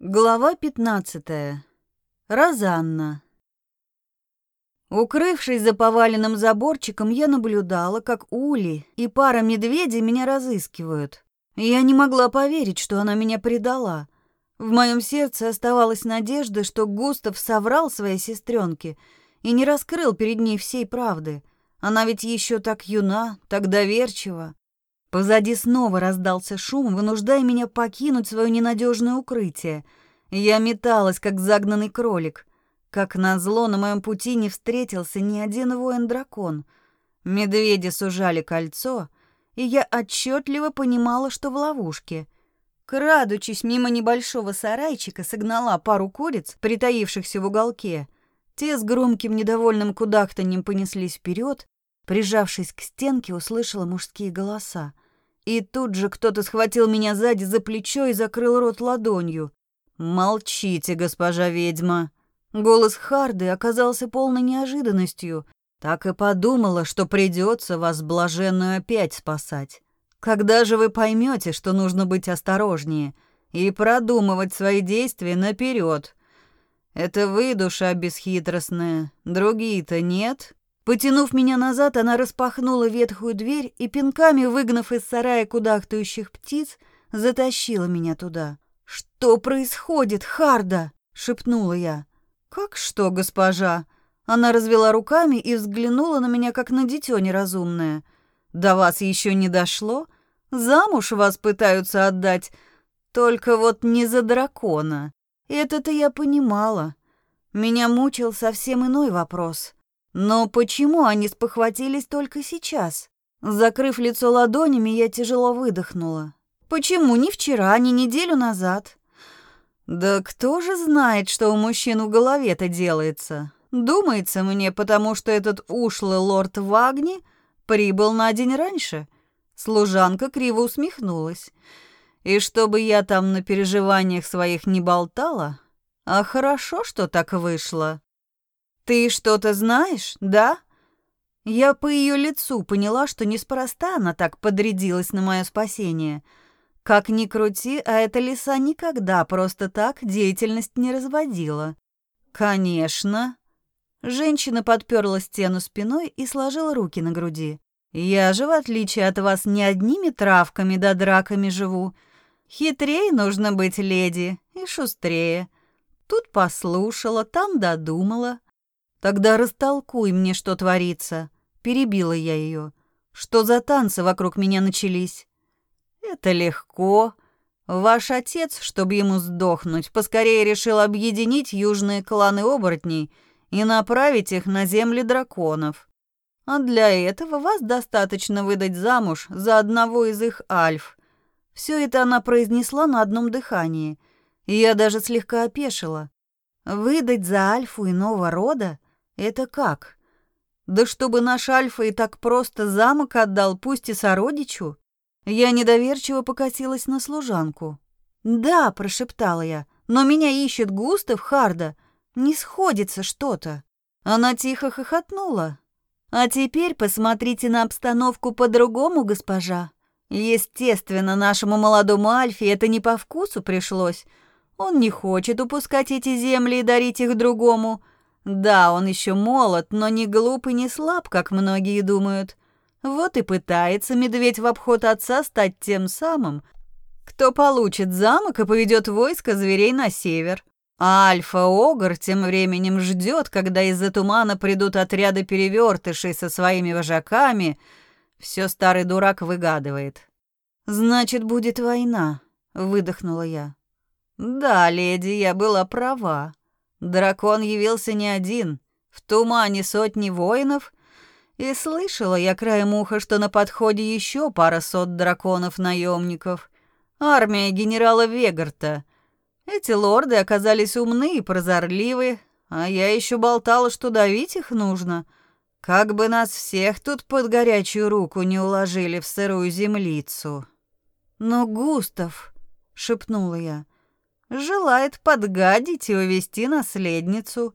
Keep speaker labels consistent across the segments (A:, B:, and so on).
A: Глава 15. Розанна. Укрывшись за поваленным заборчиком, я наблюдала, как Ули и пара медведей меня разыскивают. Я не могла поверить, что она меня предала. В моем сердце оставалась надежда, что Густав соврал своей сестренке и не раскрыл перед ней всей правды. Она ведь еще так юна, так доверчива. Позади снова раздался шум, вынуждая меня покинуть свое ненадежное укрытие. Я металась, как загнанный кролик. Как назло, на моем пути не встретился ни один воин-дракон. Медведи сужали кольцо, и я отчетливо понимала, что в ловушке. Крадучись мимо небольшого сарайчика, согнала пару куриц, притаившихся в уголке. Те с громким недовольным кудахтаньем понеслись вперед, Прижавшись к стенке, услышала мужские голоса. И тут же кто-то схватил меня сзади за плечо и закрыл рот ладонью. «Молчите, госпожа ведьма!» Голос Харды оказался полной неожиданностью. Так и подумала, что придется вас блаженную опять спасать. Когда же вы поймете, что нужно быть осторожнее и продумывать свои действия наперед? Это вы, душа бесхитростная, другие-то нет?» Потянув меня назад, она распахнула ветхую дверь и пинками, выгнав из сарая кудахтающих птиц, затащила меня туда. «Что происходит, Харда?» — шепнула я. «Как что, госпожа?» Она развела руками и взглянула на меня, как на дитё неразумное. «До вас еще не дошло? Замуж вас пытаются отдать, только вот не за дракона. Это-то я понимала. Меня мучил совсем иной вопрос. Но почему они спохватились только сейчас? Закрыв лицо ладонями, я тяжело выдохнула. Почему ни вчера, ни неделю назад? Да кто же знает, что у мужчин в голове-то делается? Думается мне, потому что этот ушлый лорд Вагни прибыл на день раньше. Служанка криво усмехнулась. И чтобы я там на переживаниях своих не болтала, а хорошо, что так вышло. «Ты что-то знаешь, да?» Я по ее лицу поняла, что неспроста она так подрядилась на мое спасение. Как ни крути, а эта лиса никогда просто так деятельность не разводила. «Конечно». Женщина подперла стену спиной и сложила руки на груди. «Я же, в отличие от вас, не одними травками да драками живу. Хитрее нужно быть, леди, и шустрее. Тут послушала, там додумала. Тогда растолкуй мне, что творится. Перебила я ее. Что за танцы вокруг меня начались? Это легко. Ваш отец, чтобы ему сдохнуть, поскорее решил объединить южные кланы оборотней и направить их на земли драконов. А для этого вас достаточно выдать замуж за одного из их альф. Все это она произнесла на одном дыхании, и я даже слегка опешила. Выдать за альфу иного рода? Это как? Да чтобы наш Альфа и так просто замок отдал, пусть и сородичу? Я недоверчиво покосилась на служанку. «Да», — прошептала я, — «но меня ищет Густав Харда. Не сходится что-то». Она тихо хохотнула. «А теперь посмотрите на обстановку по-другому, госпожа. Естественно, нашему молодому Альфе это не по вкусу пришлось. Он не хочет упускать эти земли и дарить их другому. Да, он еще молод, но не глуп и не слаб, как многие думают. Вот и пытается медведь в обход отца стать тем самым, кто получит замок и поведет войско зверей на север. А Альфа-Огр тем временем ждет, когда из-за тумана придут отряды перевертышей со своими вожаками. Все старый дурак выгадывает. «Значит, будет война», — выдохнула я. «Да, леди, я была права. Дракон явился не один, в тумане сотни воинов, и слышала я краем уха, что на подходе еще пара сот драконов-наемников. Армия генерала Вегарта. Эти лорды оказались умны и прозорливы, а я еще болтала, что давить их нужно. Как бы нас всех тут под горячую руку не уложили в сырую землицу. «Но Густав», — шепнула я, — желает подгадить и увести наследницу.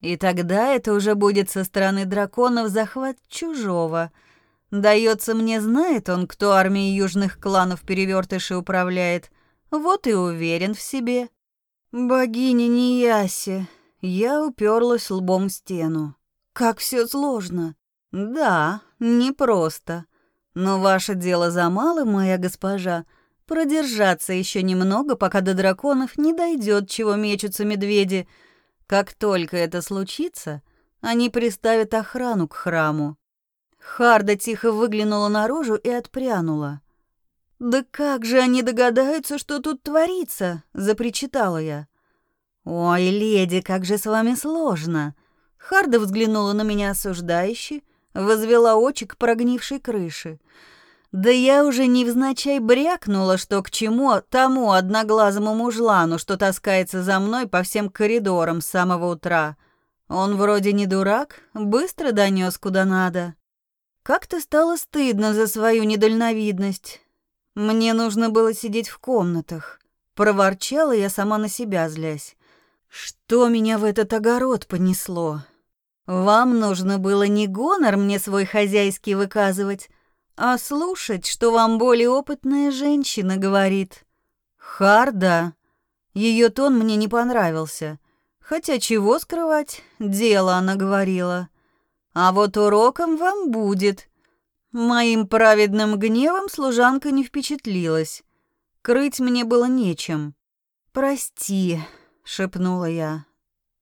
A: И тогда это уже будет со стороны драконов захват чужого. Дается мне, знает он, кто армией южных кланов перевертыши управляет. Вот и уверен в себе. Богиня Нияси, я уперлась лбом в стену. Как все сложно. Да, непросто. Но ваше дело за малым, моя госпожа, продержаться еще немного, пока до драконов не дойдет, чего мечутся медведи. Как только это случится, они приставят охрану к храму. Харда тихо выглянула наружу и отпрянула. «Да как же они догадаются, что тут творится?» — запричитала я. «Ой, леди, как же с вами сложно!» Харда взглянула на меня осуждающе, возвела очи к прогнившей крыше. «Да я уже невзначай брякнула, что к чему тому одноглазому мужлану, что таскается за мной по всем коридорам с самого утра. Он вроде не дурак, быстро донес куда надо. Как-то стало стыдно за свою недальновидность. Мне нужно было сидеть в комнатах. Проворчала я сама на себя, злясь. Что меня в этот огород понесло? Вам нужно было не гонор мне свой хозяйский выказывать, а слушать, что вам более опытная женщина говорит. Харда. Ее тон мне не понравился. Хотя чего скрывать, дело она говорила. А вот уроком вам будет. Моим праведным гневом служанка не впечатлилась. Крыть мне было нечем. «Прости», — шепнула я.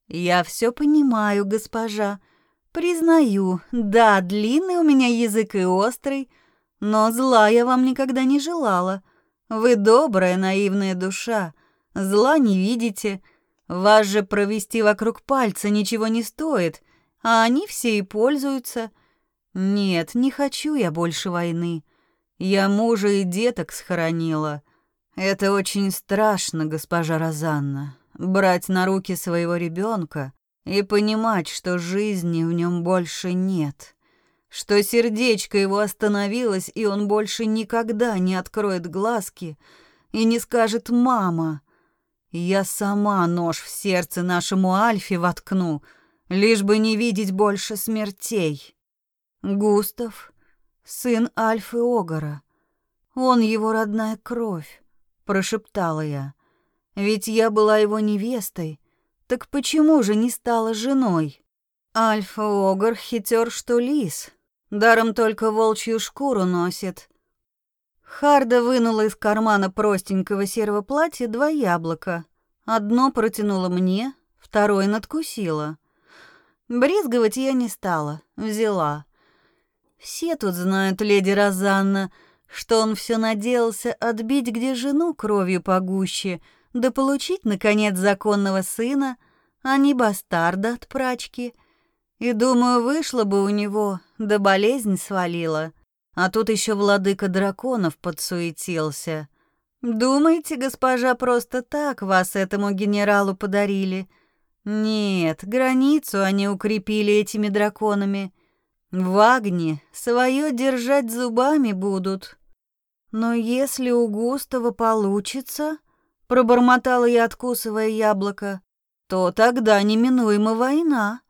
A: «Я все понимаю, госпожа. Признаю, да, длинный у меня язык и острый, но зла я вам никогда не желала. Вы добрая, наивная душа, зла не видите». Вас же провести вокруг пальца ничего не стоит, а они все и пользуются. Нет, не хочу я больше войны. Я мужа и деток схоронила. Это очень страшно, госпожа Розанна, брать на руки своего ребенка и понимать, что жизни в нем больше нет, что сердечко его остановилось, и он больше никогда не откроет глазки и не скажет «мама», я сама нож в сердце нашему Альфе воткну, лишь бы не видеть больше смертей. Густав — сын Альфы Огора. Он его родная кровь, прошептала я. Ведь я была его невестой, так почему же не стала женой? Альфа Огор хитер, что лис, даром только волчью шкуру носит. Харда вынула из кармана простенького серого платья два яблока. Одно протянула мне, второе надкусила. Брезговать я не стала, взяла. Все тут знают, леди Розанна, что он все надеялся отбить где жену кровью погуще, да получить, наконец, законного сына, а не бастарда от прачки. И, думаю, вышло бы у него, да болезнь свалила. А тут еще владыка драконов подсуетился. Думаете, госпожа просто так вас этому генералу подарили? Нет, границу они укрепили этими драконами. В Агне свое держать зубами будут. Но если у Густава получится, пробормотала я, откусывая яблоко, то тогда неминуема война.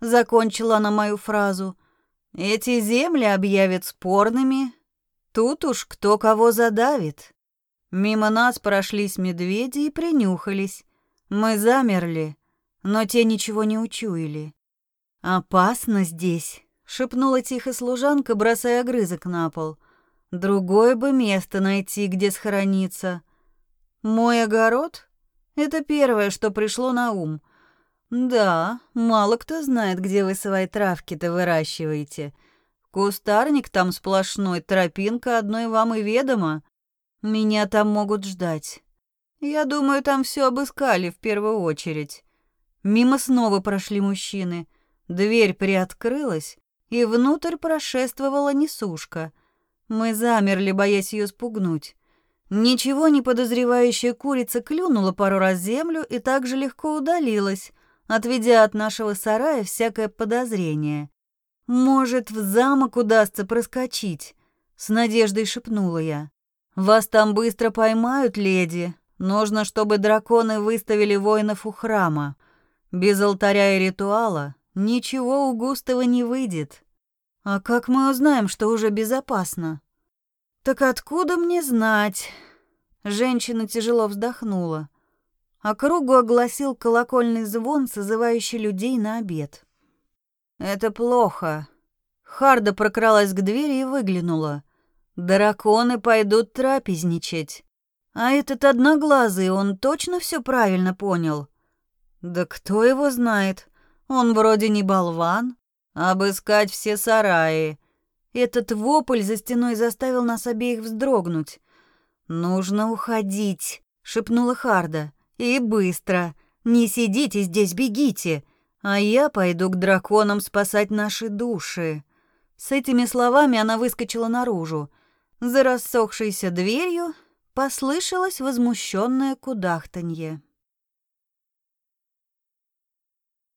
A: Закончила она мою фразу. Эти земли объявят спорными. Тут уж кто кого задавит. Мимо нас прошлись медведи и принюхались. Мы замерли, но те ничего не учуяли. «Опасно здесь», — шепнула тихо служанка, бросая огрызок на пол. «Другое бы место найти, где схорониться». «Мой огород?» Это первое, что пришло на ум — да, мало кто знает, где вы свои травки-то выращиваете. Кустарник там сплошной, тропинка одной вам и ведомо. Меня там могут ждать. Я думаю, там все обыскали в первую очередь. Мимо снова прошли мужчины. Дверь приоткрылась, и внутрь прошествовала несушка. Мы замерли, боясь ее спугнуть. Ничего не подозревающая курица клюнула пару раз землю и так же легко удалилась, отведя от нашего сарая всякое подозрение. «Может, в замок удастся проскочить?» — с надеждой шепнула я. «Вас там быстро поймают, леди. Нужно, чтобы драконы выставили воинов у храма. Без алтаря и ритуала ничего у Густава не выйдет. А как мы узнаем, что уже безопасно?» «Так откуда мне знать?» Женщина тяжело вздохнула. Округу огласил колокольный звон, созывающий людей на обед. «Это плохо». Харда прокралась к двери и выглянула. «Драконы пойдут трапезничать. А этот одноглазый, он точно все правильно понял?» «Да кто его знает? Он вроде не болван. Обыскать все сараи». Этот вопль за стеной заставил нас обеих вздрогнуть. «Нужно уходить», — шепнула Харда. «И быстро. Не сидите здесь, бегите. А я пойду к драконам спасать наши души». С этими словами она выскочила наружу. За рассохшейся дверью послышалось возмущенное кудахтанье.